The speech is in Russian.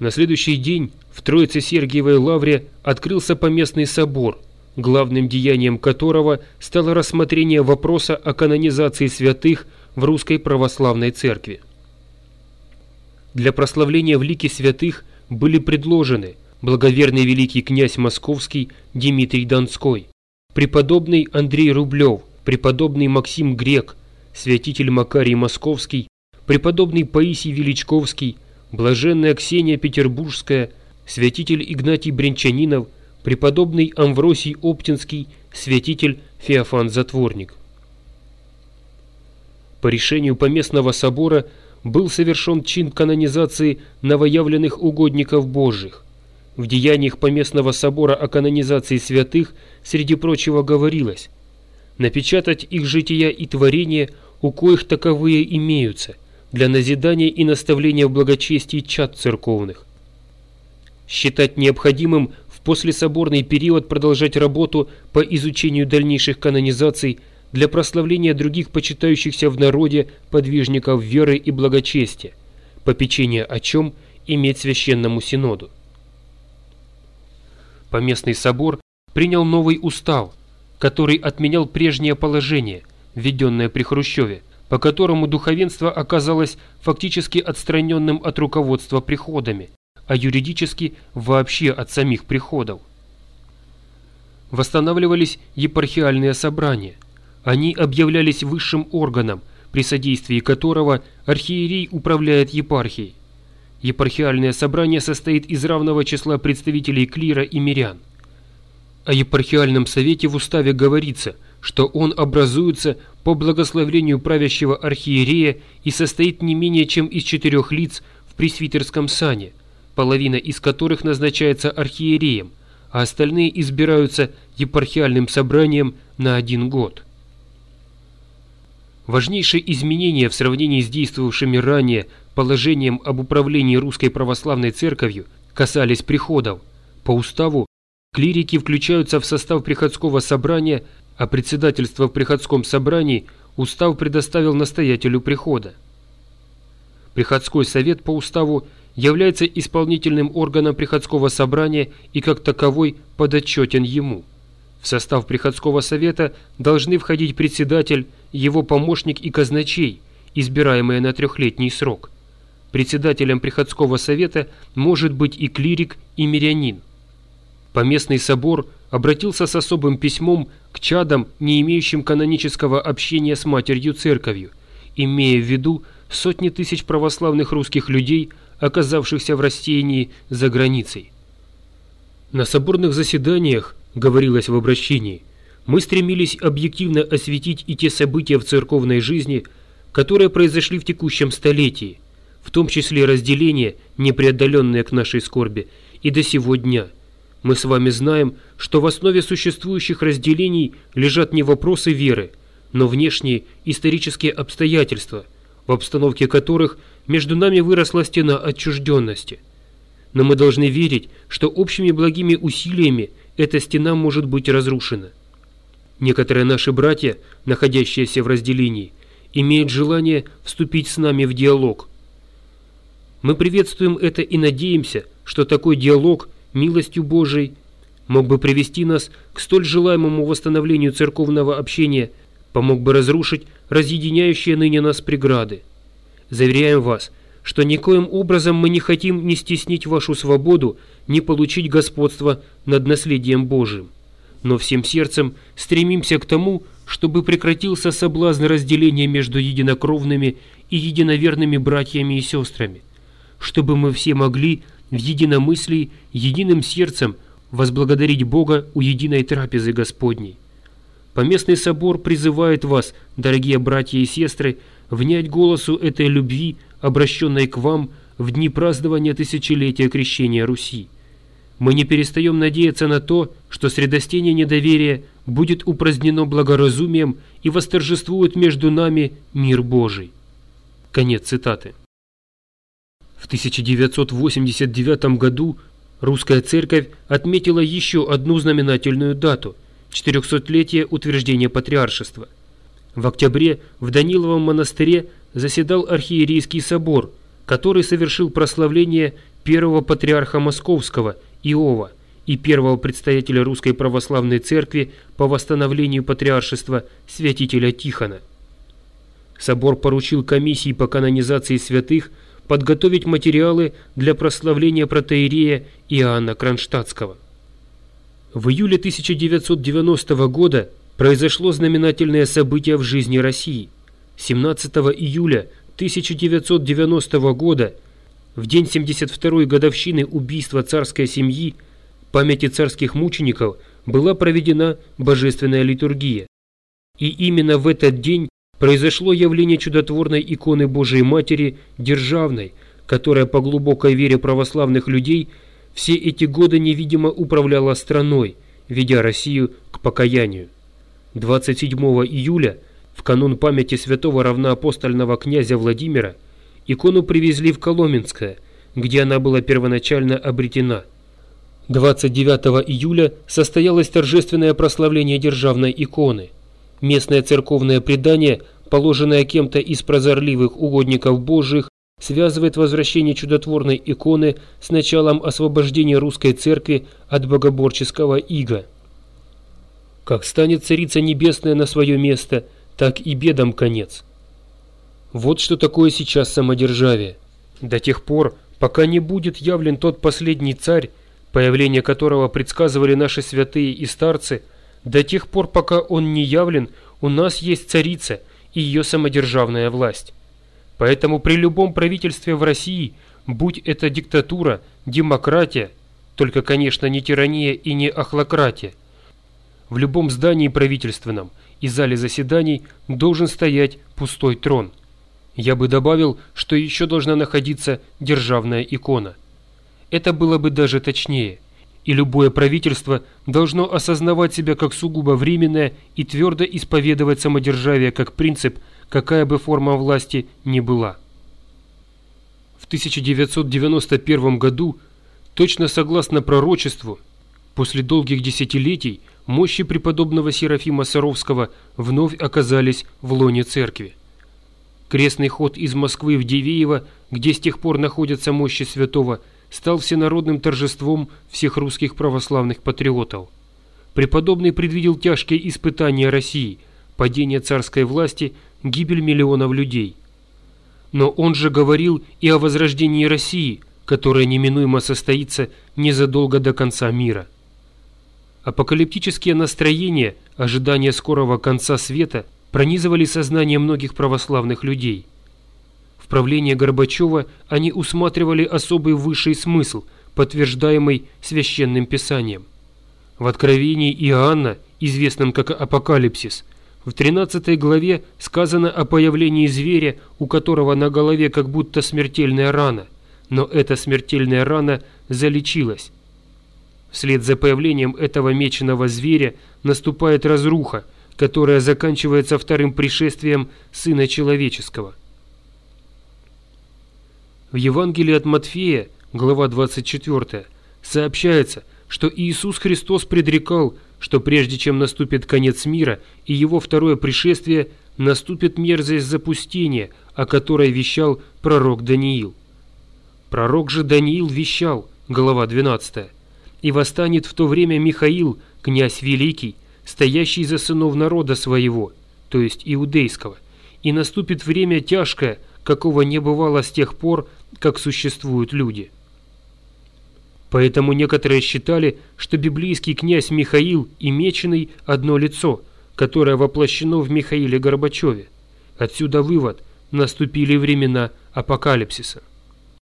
На следующий день в Троице-Сергиевой лавре открылся поместный собор, главным деянием которого стало рассмотрение вопроса о канонизации святых в Русской Православной Церкви. Для прославления в лике святых были предложены благоверный великий князь Московский Дмитрий Донской, преподобный Андрей Рублев, преподобный Максим Грек, святитель Макарий Московский, преподобный Паисий Величковский, блаженная Ксения Петербургская, святитель Игнатий Брянчанинов, преподобный Амвросий Оптинский, святитель Феофан Затворник. По решению Поместного собора был совершен чин канонизации новоявленных угодников Божьих. В деяниях Поместного собора о канонизации святых, среди прочего, говорилось «напечатать их жития и творения, у коих таковые имеются, для назидания и наставления в благочестии чад церковных». Считать необходимым в послесоборный период продолжать работу по изучению дальнейших канонизаций – для прославления других почитающихся в народе подвижников веры и благочестия, попечение о чем иметь священному синоду. Поместный собор принял новый устав, который отменял прежнее положение, введенное при Хрущеве, по которому духовенство оказалось фактически отстраненным от руководства приходами, а юридически вообще от самих приходов. Восстанавливались епархиальные собрания – они объявлялись высшим органом, при содействии которого архиерей управляет епархией. Епархиальное собрание состоит из равного числа представителей клира и мирян. О епархиальном совете в уставе говорится, что он образуется по благословению правящего архиерея и состоит не менее чем из четырех лиц в пресвитерском сане, половина из которых назначается архиереем, а остальные избираются епархиальным собранием на один год. Важнейшие изменения в сравнении с действовавшими ранее положением об управлении Русской Православной Церковью касались приходов. По уставу клирики включаются в состав приходского собрания, а председательство в приходском собрании устав предоставил настоятелю прихода. Приходской совет по уставу является исполнительным органом приходского собрания и как таковой подотчетен ему. В состав приходского совета должны входить председатель, его помощник и казначей, избираемые на трехлетний срок. Председателем приходского совета может быть и клирик, и мирянин. Поместный собор обратился с особым письмом к чадам, не имеющим канонического общения с матерью церковью, имея в виду сотни тысяч православных русских людей, оказавшихся в растении за границей. На соборных заседаниях говорилось в обращении, мы стремились объективно осветить и те события в церковной жизни, которые произошли в текущем столетии, в том числе разделение, непреодоленное к нашей скорби, и до сего дня. Мы с вами знаем, что в основе существующих разделений лежат не вопросы веры, но внешние исторические обстоятельства, в обстановке которых между нами выросла стена отчужденности. Но мы должны верить, что общими благими усилиями эта стена может быть разрушена. Некоторые наши братья, находящиеся в разделении, имеют желание вступить с нами в диалог. Мы приветствуем это и надеемся, что такой диалог, милостью Божией, мог бы привести нас к столь желаемому восстановлению церковного общения, помог бы разрушить разъединяющие ныне нас преграды. Заверяем вас, что никоим образом мы не хотим ни стеснить вашу свободу, ни получить господство над наследием Божиим. Но всем сердцем стремимся к тому, чтобы прекратился соблазн разделения между единокровными и единоверными братьями и сестрами, чтобы мы все могли в единомыслии, единым сердцем возблагодарить Бога у единой трапезы Господней. Поместный собор призывает вас, дорогие братья и сестры, внять голосу этой любви, обращенной к вам в дни празднования тысячелетия крещения Руси. Мы не перестаем надеяться на то, что средостение недоверия будет упразднено благоразумием и восторжествует между нами мир Божий. Конец цитаты. В 1989 году русская церковь отметила еще одну знаменательную дату – 400-летие утверждения патриаршества. В октябре в Даниловом монастыре заседал архиерейский собор – который совершил прославление первого патриарха Московского Иова и первого предстоятеля Русской Православной Церкви по восстановлению патриаршества святителя Тихона. Собор поручил комиссии по канонизации святых подготовить материалы для прославления протеерея Иоанна Кронштадтского. В июле 1990 года произошло знаменательное событие в жизни России. 17 июля 1990 года, в день 72-й годовщины убийства царской семьи, памяти царских мучеников, была проведена божественная литургия. И именно в этот день произошло явление чудотворной иконы Божией Матери Державной, которая по глубокой вере православных людей все эти годы невидимо управляла страной, ведя Россию к покаянию. 27 июля, в канун памяти святого равноапостольного князя Владимира, икону привезли в Коломенское, где она была первоначально обретена. 29 июля состоялось торжественное прославление державной иконы. Местное церковное предание, положенное кем-то из прозорливых угодников Божьих, связывает возвращение чудотворной иконы с началом освобождения русской церкви от богоборческого ига. Как станет Царица Небесная на свое место, так и бедам конец. Вот что такое сейчас самодержавие. До тех пор, пока не будет явлен тот последний царь, появление которого предсказывали наши святые и старцы, до тех пор, пока он не явлен, у нас есть царица и ее самодержавная власть. Поэтому при любом правительстве в России, будь это диктатура, демократия, только, конечно, не тирания и не охлократия, в любом здании правительственном и зале заседаний должен стоять пустой трон. Я бы добавил, что еще должна находиться державная икона. Это было бы даже точнее. И любое правительство должно осознавать себя как сугубо временное и твердо исповедовать самодержавие как принцип, какая бы форма власти ни была. В 1991 году, точно согласно пророчеству, после долгих десятилетий мощи преподобного Серафима Саровского вновь оказались в лоне церкви. Крестный ход из Москвы в Дивеево, где с тех пор находятся мощи святого, стал всенародным торжеством всех русских православных патриотов. Преподобный предвидел тяжкие испытания России, падение царской власти, гибель миллионов людей. Но он же говорил и о возрождении России, которое неминуемо состоится незадолго до конца мира. Апокалиптические настроения, ожидания скорого конца света пронизывали сознание многих православных людей. В правлении Горбачева они усматривали особый высший смысл, подтверждаемый священным писанием. В Откровении Иоанна, известном как Апокалипсис, в 13 главе сказано о появлении зверя, у которого на голове как будто смертельная рана, но эта смертельная рана залечилась, Вслед за появлением этого меченого зверя наступает разруха, которая заканчивается вторым пришествием Сына Человеческого. В Евангелии от Матфея, глава 24, сообщается, что Иисус Христос предрекал, что прежде чем наступит конец мира и его второе пришествие, наступит мерзость запустения, о которой вещал пророк Даниил. Пророк же Даниил вещал, глава 12, и восстанет в то время Михаил, князь великий, стоящий за сынов народа своего, то есть иудейского, и наступит время тяжкое, какого не бывало с тех пор, как существуют люди. Поэтому некоторые считали, что библейский князь Михаил и Меченый – одно лицо, которое воплощено в Михаиле Горбачеве. Отсюда вывод – наступили времена апокалипсиса.